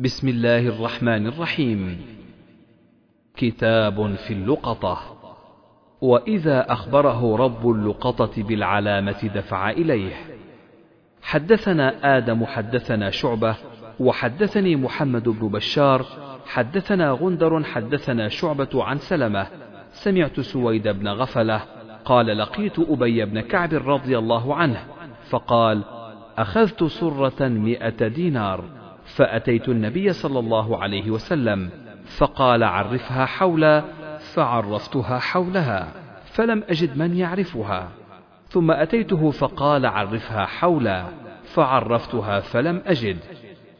بسم الله الرحمن الرحيم. كتاب في اللقطة. وإذا أخبره رب اللقطة بالعلامة دفع إليه. حدثنا آدم حدثنا شعبة وحدثني محمد بن بشار حدثنا غندر حدثنا شعبة عن سلمة. سمعت سويد بن غفلة قال لقيت أبي بن كعب رضي الله عنه فقال أخذت صرة مئة دينار. فأتيت النبي صلى الله عليه وسلم فقال عرفها حولا فعرفتها حولها فلم أجد من يعرفها. ثم أتيته فقال عرفها حولا فعرفتها فلم أجد.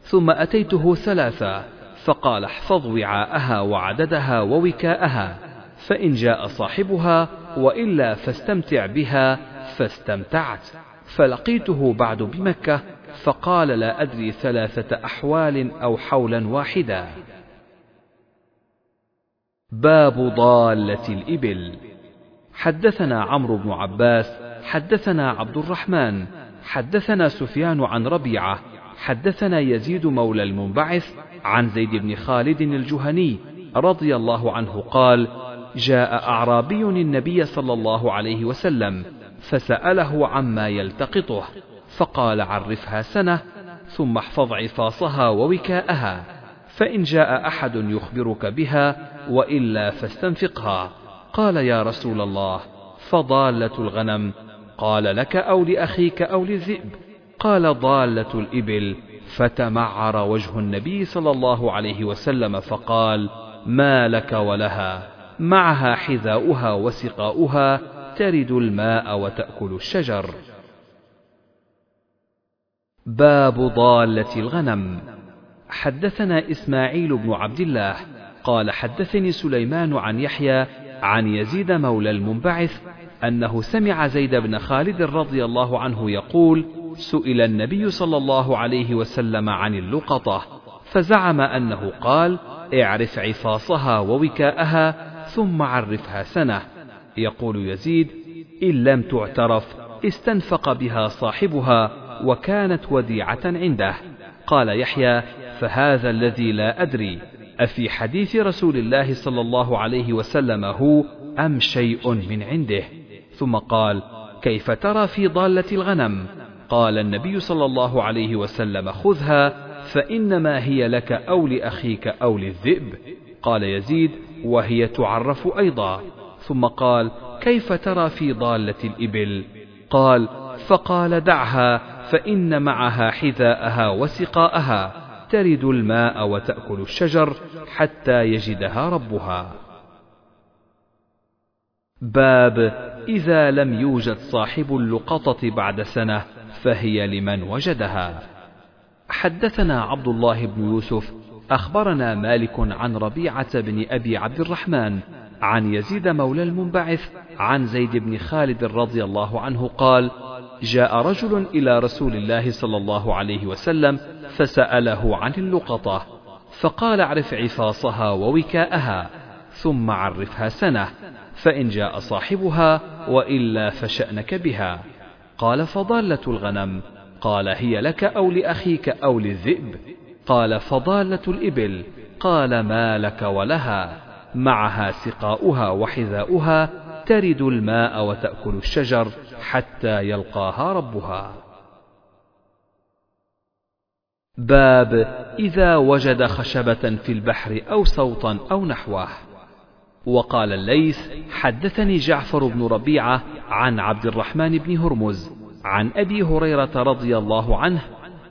ثم أتيته ثلاثا فقال احفظ وعاءها وعددها ووكاءها فإن جاء صاحبها وإلا فاستمتع بها فاستمتعت. فلقيته بعد بمكة فقال لا أدري ثلاثة أحوال أو حولا واحدا. باب ضالة الإبل. حدثنا عمرو بن عباس حدثنا عبد الرحمن حدثنا سفيان عن ربيعة حدثنا يزيد مولى المنبعث عن زيد بن خالد الجهني رضي الله عنه قال جاء أعرابي النبي صلى الله عليه وسلم فسأله عما يلتقطه. فقال عرفها سنة ثم احفظ عفاصها ووكاءها فإن جاء أحد يخبرك بها وإلا فاستنفقها. قال يا رسول الله فضالة الغنم قال لك أو لأخيك أو للذئب. قال ضالة الإبل فتمعر وجه النبي صلى الله عليه وسلم فقال ما لك ولها؟ معها حذاؤها وسقاؤها ترد الماء وتأكل الشجر. باب ضالة الغنم. حدثنا إسماعيل بن عبد الله قال حدثني سليمان عن يحيى عن يزيد مولى المنبعث أنه سمع زيد بن خالد رضي الله عنه يقول سئل النبي صلى الله عليه وسلم عن اللقطة فزعم أنه قال اعرف عفاصها ووكاءها ثم عرفها سنة يقول يزيد إن لم تعترف استنفق بها صاحبها وكانت وديعة عنده. قال يحيى فهذا الذي لا أدري أفي حديث رسول الله صلى الله عليه وسلم هو أم شيء من عنده؟ ثم قال كيف ترى في ضالة الغنم؟ قال النبي صلى الله عليه وسلم خذها فإنما هي لك أو لأخيك أو للذئب. قال يزيد وهي تعرف أيضا. ثم قال كيف ترى في ضالة الإبل؟ قال فقال دعها فإن معها حذاءها وسقاءها ترد الماء وتأكل الشجر حتى يجدها ربها. باب إذا لم يوجد صاحب اللقطة بعد سنة فهي لمن وجدها. حدثنا عبد الله بن يوسف أخبرنا مالك عن ربيعة بن أبي عبد الرحمن عن يزيد مولى المنبعث عن زيد بن خالد رضي الله عنه قال جاء رجل إلى رسول الله صلى الله عليه وسلم فسأله عن اللقطة فقال اعرف عفاصها ووكاءها ثم عرفها سنة فإن جاء صاحبها وإلا فشأنك بها. قال فضالة الغنم قال هي لك أو لأخيك أو للذئب؟ قال فضالة الإبل قال ما لك ولها؟ معها سقاؤها وحذاؤها ترد الماء وتأكل الشجر حتى يلقاها ربها. باب إذا وجد خشبة في البحر أو صوتا أو نحوه. وقال الليث حدثني جعفر بن ربيعة عن عبد الرحمن بن هرمز عن أبي هريرة رضي الله عنه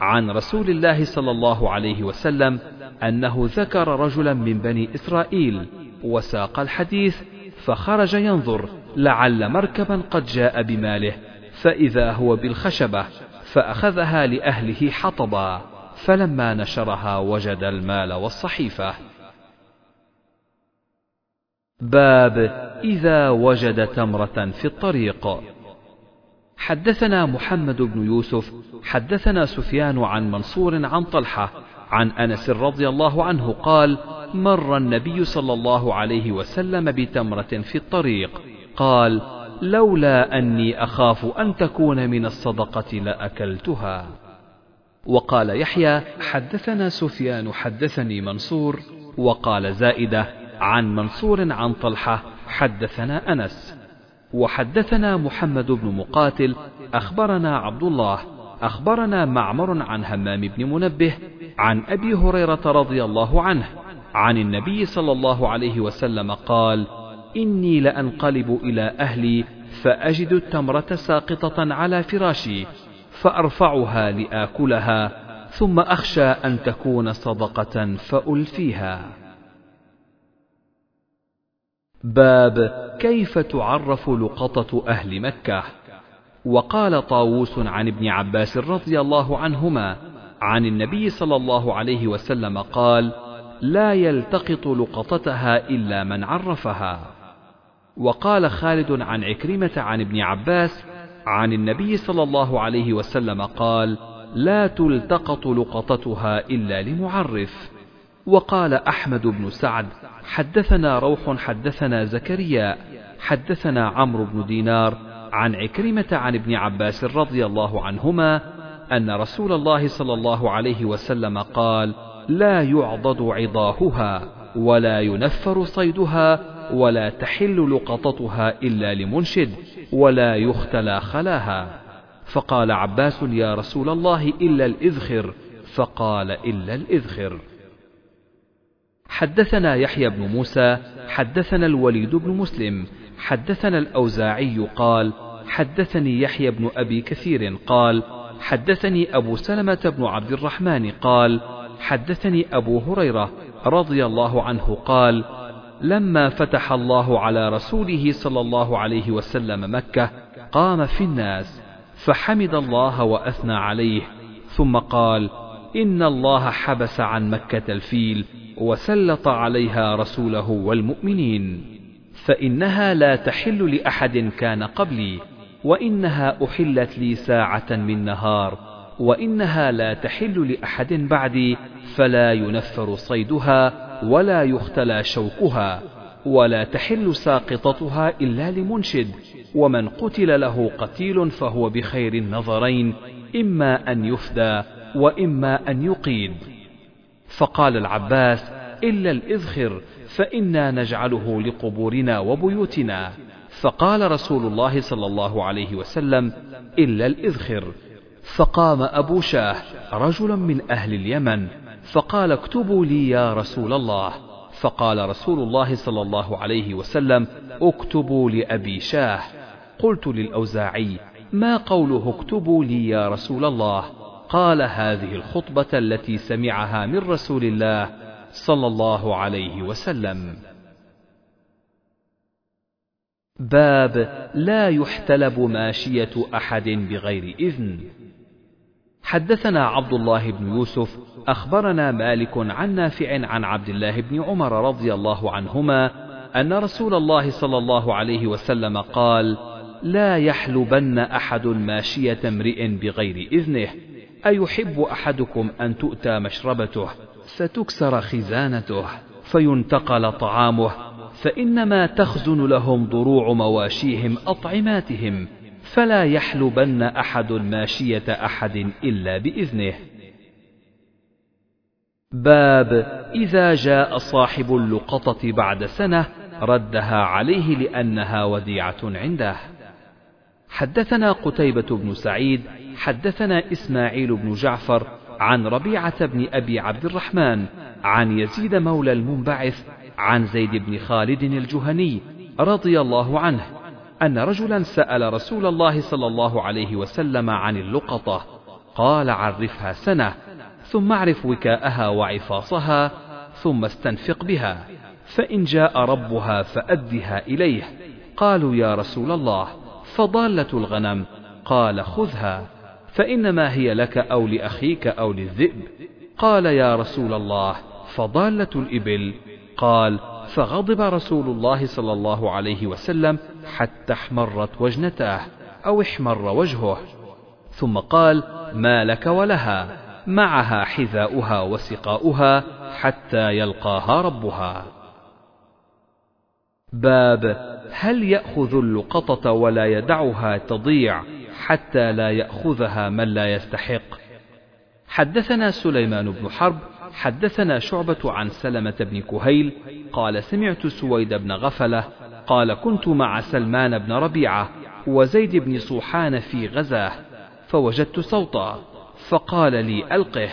عن رسول الله صلى الله عليه وسلم أنه ذكر رجلا من بني إسرائيل وساق الحديث فخرج ينظر لعل مركبا قد جاء بماله فإذا هو بالخشبة فأخذها لأهله حطبا فلما نشرها وجد المال والصحيفة. باب إذا وجد تمرة في الطريق. حدثنا محمد بن يوسف حدثنا سفيان عن منصور عن طلحة عن أنس رضي الله عنه قال مر النبي صلى الله عليه وسلم بتمرة في الطريق. قال لولا أني أخاف أن تكون من الصدقة لأكلتها. وقال يحيى حدثنا سفيان حدثني منصور. وقال زائدة عن منصور عن طلحة حدثنا أنس. وحدثنا محمد بن مقاتل أخبرنا عبد الله. أخبرنا معمر عن همام بن منبه عن أبي هريرة رضي الله عنه عن النبي صلى الله عليه وسلم قال إني لأنقلب إلى أهلي فأجد التمرة ساقطة على فراشي فأرفعها لآكلها ثم أخشى أن تكون صدقة فألفيها. باب كيف تعرف لقطة أهل مكة؟ وقال طاووس عن ابن عباس رضي الله عنهما عن النبي صلى الله عليه وسلم قال: لا يلتقط لقطتها إلا من عرفها. وقال خالد عن عكرمة عن ابن عباس عن النبي صلى الله عليه وسلم قال لا تلتقط لقطتها إلا لمعرف وقال أحمد بن سعد حدثنا روح حدثنا زكريا حدثنا عمرو بن دينار عن عكرمة عن ابن عباس رضي الله عنهما أن رسول الله صلى الله عليه وسلم قال لا يعضد عضاهها ولا ينفر صيدها ولا تحل لقطتها إلا لمنشد ولا يختلى خلاها فقال عباس يا رسول الله إلا الإذخر فقال إلا الإذخر حدثنا يحيى بن موسى حدثنا الوليد بن مسلم حدثنا الأوزاعي قال حدثني يحيى بن أبي كثير قال حدثني أبو سلمة بن عبد الرحمن قال حدثني أبو هريرة رضي الله عنه قال لما فتح الله على رسوله صلى الله عليه وسلم مكة قام في الناس فحمد الله وأثنى عليه ثم قال إن الله حبس عن مكة الفيل وسلط عليها رسوله والمؤمنين فإنها لا تحل لأحد كان قبلي. وإنها أحلت لي ساعة من نهار وإنها لا تحل لأحد بعدي فلا ينفر صيدها ولا يختلى شوكها ولا تحل ساقطتها إلا لمنشد ومن قتل له قتيل فهو بخير النظرين إما أن يفدى وإما أن يقيد. فقال العباس إلا الإذخر فإنا نجعله لقبورنا وبيوتنا. فقال رسول الله صلى الله عليه وسلم إلا الإذخر. فقام أبو شاه رجل من أهل اليمن فقال اكتبوا لي يا رسول الله. فقال رسول الله صلى الله عليه وسلم اكتبوا لأبي شاه. قلت للأوزاعي ما قوله اكتبوا لي يا رسول الله؟ قال هذه الخطبة التي سمعها من رسول الله صلى الله عليه وسلم. باب لا يحتلب ماشية أحد بغير إذن. حدثنا عبد الله بن يوسف أخبرنا مالك عن نافع عن عبد الله بن عمر رضي الله عنهما أن رسول الله صلى الله عليه وسلم قال: لا يحلبن أحد ماشية امرئ بغير إذنه، أيحب أحدكم أن تؤتى مشربته، فتكسر خزانته، فينتقل طعامه، فإنما تخزن لهم ضروع مواشيهم أطعماتهم، فلا يحلبن أحد ماشية أحد إلا بإذنه. باب إذا جاء صاحب اللقطة بعد سنة ردها عليه لأنها وديعة عنده. حدثنا قتيبة بن سعيد، حدثنا إسماعيل بن جعفر عن ربيعة بن أبي عبد الرحمن، عن يزيد مولى المنبعث، عن زيد بن خالد الجهني رضي الله عنه، أن رجلا سأل رسول الله صلى الله عليه وسلم عن اللقطة، قال عرفها سنة، ثم اعرف وكاءها وعفاصها ثم استنفق بها فإن جاء ربها فأدها إليه. قالوا يا رسول الله فضالة الغنم. قال خذها فإنما هي لك أو لأخيك أو للذئب. قال يا رسول الله فضالة الإبل. قال فغضب رسول الله صلى الله عليه وسلم حتى احمرت وجنتاه أو احمر وجهه. ثم قال ما لك ولها معها حذاؤها وسقاؤها حتى يلقاها ربها. باب هل يأخذ اللقطة ولا يدعها تضيع حتى لا يأخذها من لا يستحق؟ حدثنا سليمان بن حرب حدثنا شعبة عن سلمة بن كهيل قال سمعت سويد بن غفلة قال كنت مع سلمان بن ربيعة وزيد بن صوحان في غزاة فوجدت صوتا فقال لي ألقه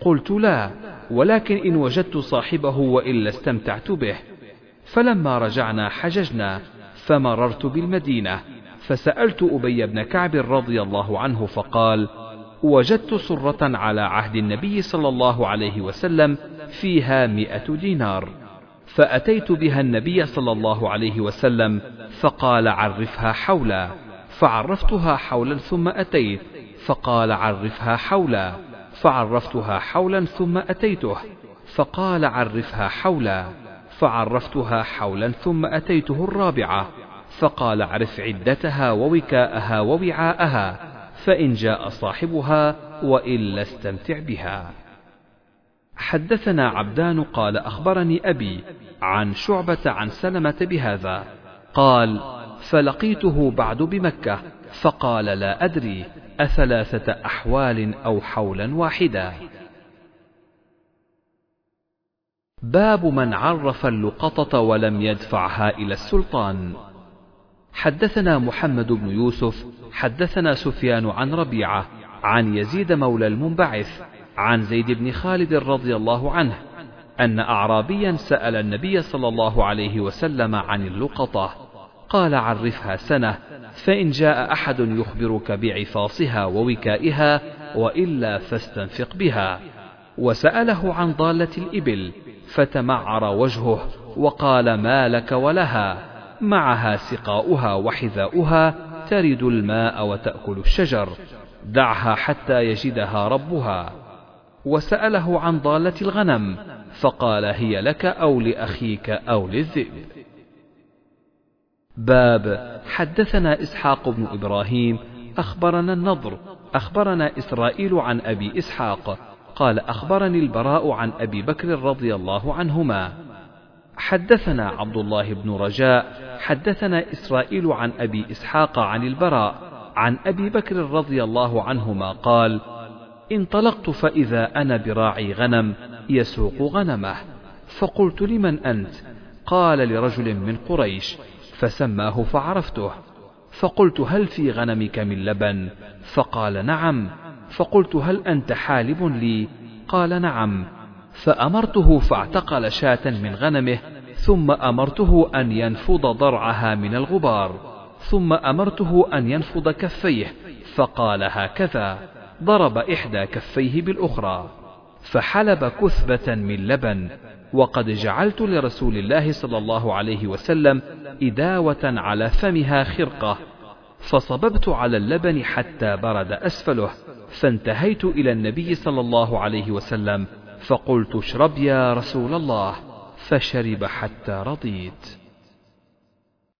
قلت لا ولكن إن وجدت صاحبه وإلا استمتعت به فلما رجعنا حججنا فمررت بالمدينة فسألت أبي بن كعب رضي الله عنه فقال وجدت سرة على عهد النبي صلى الله عليه وسلم فيها مئة دينار فأتيت بها النبي صلى الله عليه وسلم فقال عرفها حولا فعرفتها حولا ثم أتيت فقال عرفها حولا فعرفتها حولا ثم أتيته فقال عرفها حولا فعرفتها حولا ثم أتيته الرابعة فقال عرف عدتها ووكاءها ووعاءها فإن جاء صاحبها وإلا استمتع بها. حدثنا عبدان قال أخبرني أبي عن شعبة عن سلمة بهذا. قال فلقيته بعد بمكة فقال لا أدري أثلاثة أحوال أو حولا واحدا. باب من عرف اللقطة ولم يدفعها إلى السلطان. حدثنا محمد بن يوسف حدثنا سفيان عن ربيعة عن يزيد مولى المنبعث عن زيد بن خالد رضي الله عنه أن أعرابيا سأل النبي صلى الله عليه وسلم عن اللقطة. قال عرفها سنة فإن جاء أحد يخبرك بعفاصها ووكائها وإلا فاستنفق بها. وسأله عن ضالة الإبل فتمعر وجهه وقال ما لك ولها؟ معها سقاؤها وحذاؤها ترد الماء وتأكل الشجر. دعها حتى يجدها ربها. وسأله عن ضالة الغنم فقال هي لك أو لأخيك أو للذئب. باب حدثنا إسحاق بن إبراهيم أخبرنا النضر أخبرنا إسرائيل عن أبي إسحاق قال أخبرني البراء عن أبي بكر رضي الله عنهما. حدثنا عبد الله بن رجاء حدثنا إسرائيل عن أبي إسحاق عن البراء عن أبي بكر رضي الله عنهما قال انطلقت فإذا أنا براعي غنم يسوق غنمه. فقلت لمن أنت؟ قال لرجل من قريش فسماه فعرفته. فقلت هل في غنمك من لبن؟ فقال نعم. فقلت هل أنت حالب لي؟ قال نعم. فأمرته فاعتقل شاة من غنمه ثم أمرته أن ينفض ضرعها من الغبار. ثم أمرته أن ينفض كفيه فقال هكذا. ضرب إحدى كفيه بالأخرى. فحلب كثبة من لبن. وقد جعلت لرسول الله صلى الله عليه وسلم إداوة على فمها خرقة. فصببت على اللبن حتى برد أسفله. فانتهيت إلى النبي صلى الله عليه وسلم. فقلت اشرب يا رسول الله. فشرب حتى رضيت.